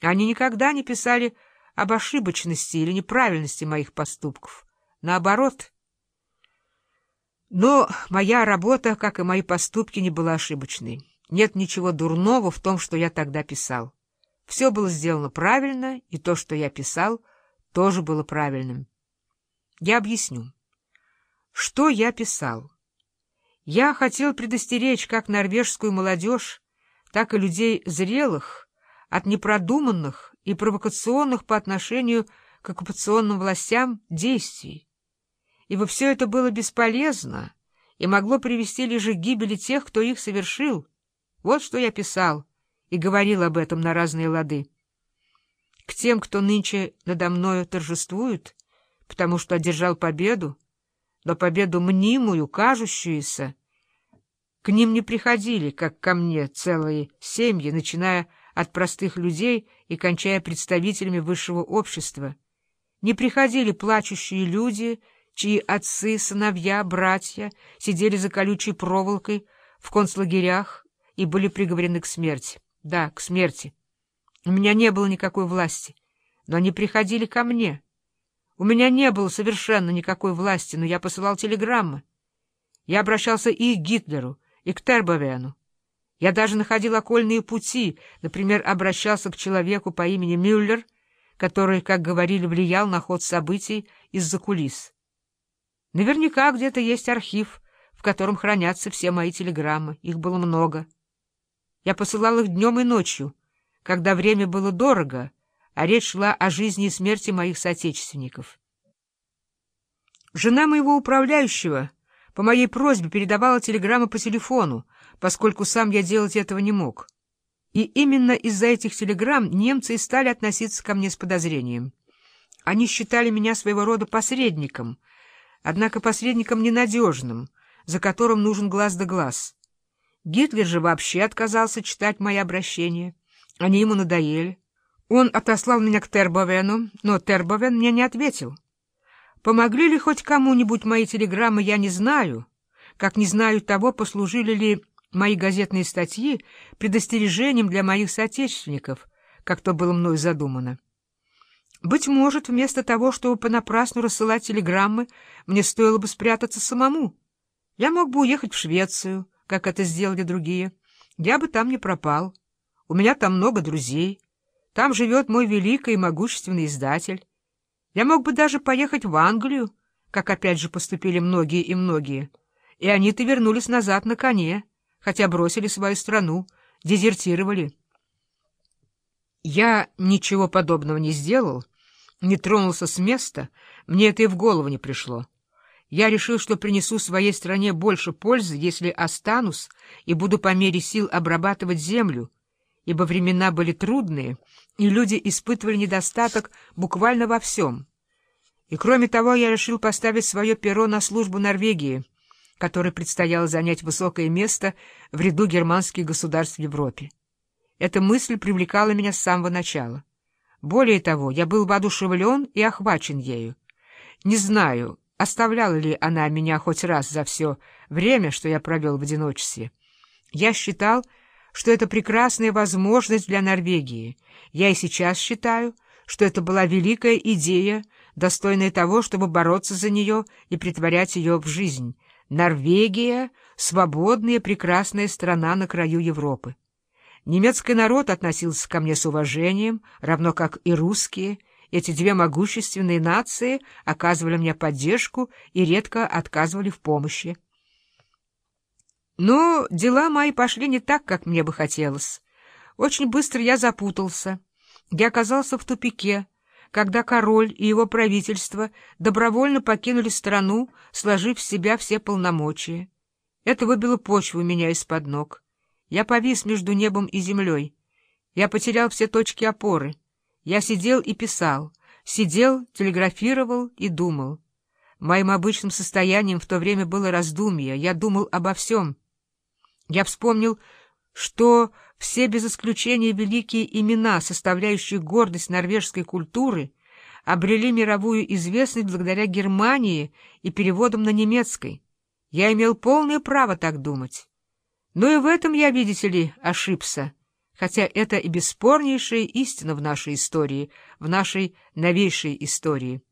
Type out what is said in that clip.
Они никогда не писали об ошибочности или неправильности моих поступков. Наоборот. Но моя работа, как и мои поступки, не была ошибочной. Нет ничего дурного в том, что я тогда писал. Все было сделано правильно, и то, что я писал, тоже было правильным. Я объясню. Что я писал? Я хотел предостеречь как норвежскую молодежь, так и людей зрелых от непродуманных и провокационных по отношению к оккупационным властям действий. Ибо все это было бесполезно и могло привести лишь к гибели тех, кто их совершил. Вот что я писал и говорил об этом на разные лады. К тем, кто нынче надо мною торжествует, потому что одержал победу, но победу мнимую, кажущуюся, к ним не приходили, как ко мне, целые семьи, начиная от простых людей и кончая представителями высшего общества. Не приходили плачущие люди, чьи отцы, сыновья, братья сидели за колючей проволокой в концлагерях и были приговорены к смерти. Да, к смерти. У меня не было никакой власти, но они приходили ко мне. У меня не было совершенно никакой власти, но я посылал телеграммы. Я обращался и к Гитлеру, и к Тербовену. Я даже находил окольные пути, например, обращался к человеку по имени Мюллер, который, как говорили, влиял на ход событий из-за кулис. Наверняка где-то есть архив, в котором хранятся все мои телеграммы. Их было много. Я посылал их днем и ночью, когда время было дорого, а речь шла о жизни и смерти моих соотечественников. Жена моего управляющего по моей просьбе передавала телеграммы по телефону, поскольку сам я делать этого не мог. И именно из-за этих телеграмм немцы и стали относиться ко мне с подозрением. Они считали меня своего рода посредником, однако посредником ненадежным, за которым нужен глаз да глаз. Гитлер же вообще отказался читать мои обращения. Они ему надоели. Он отослал меня к Тербовену, но Тербовен мне не ответил. Помогли ли хоть кому-нибудь мои телеграммы, я не знаю, как не знаю того, послужили ли мои газетные статьи предостережением для моих соотечественников, как то было мной задумано. Быть может, вместо того, чтобы понапрасну рассылать телеграммы, мне стоило бы спрятаться самому. Я мог бы уехать в Швецию, как это сделали другие. Я бы там не пропал. У меня там много друзей. Там живет мой великий и могущественный издатель. Я мог бы даже поехать в Англию, как опять же поступили многие и многие. И они-то вернулись назад на коне, хотя бросили свою страну, дезертировали. Я ничего подобного не сделал, не тронулся с места, мне это и в голову не пришло. Я решил, что принесу своей стране больше пользы, если останусь и буду по мере сил обрабатывать землю, ибо времена были трудные, и люди испытывали недостаток буквально во всем. И кроме того, я решил поставить свое перо на службу Норвегии, которой предстояло занять высокое место в ряду германских государств Европе. Эта мысль привлекала меня с самого начала. Более того, я был воодушевлен и охвачен ею. Не знаю, оставляла ли она меня хоть раз за все время, что я провел в одиночестве. Я считал, что это прекрасная возможность для Норвегии. Я и сейчас считаю, что это была великая идея, достойная того, чтобы бороться за нее и притворять ее в жизнь. Норвегия — свободная прекрасная страна на краю Европы. Немецкий народ относился ко мне с уважением, равно как и русские. Эти две могущественные нации оказывали мне поддержку и редко отказывали в помощи. Но дела мои пошли не так, как мне бы хотелось. Очень быстро я запутался. Я оказался в тупике, когда король и его правительство добровольно покинули страну, сложив в себя все полномочия. Это выбило почву меня из-под ног. Я повис между небом и землей. Я потерял все точки опоры. Я сидел и писал, сидел, телеграфировал и думал. Моим обычным состоянием в то время было раздумье. Я думал обо всем — я вспомнил, что все без исключения великие имена, составляющие гордость норвежской культуры, обрели мировую известность благодаря Германии и переводам на немецкой. Я имел полное право так думать. Но и в этом я, видите ли, ошибся, хотя это и бесспорнейшая истина в нашей истории, в нашей новейшей истории.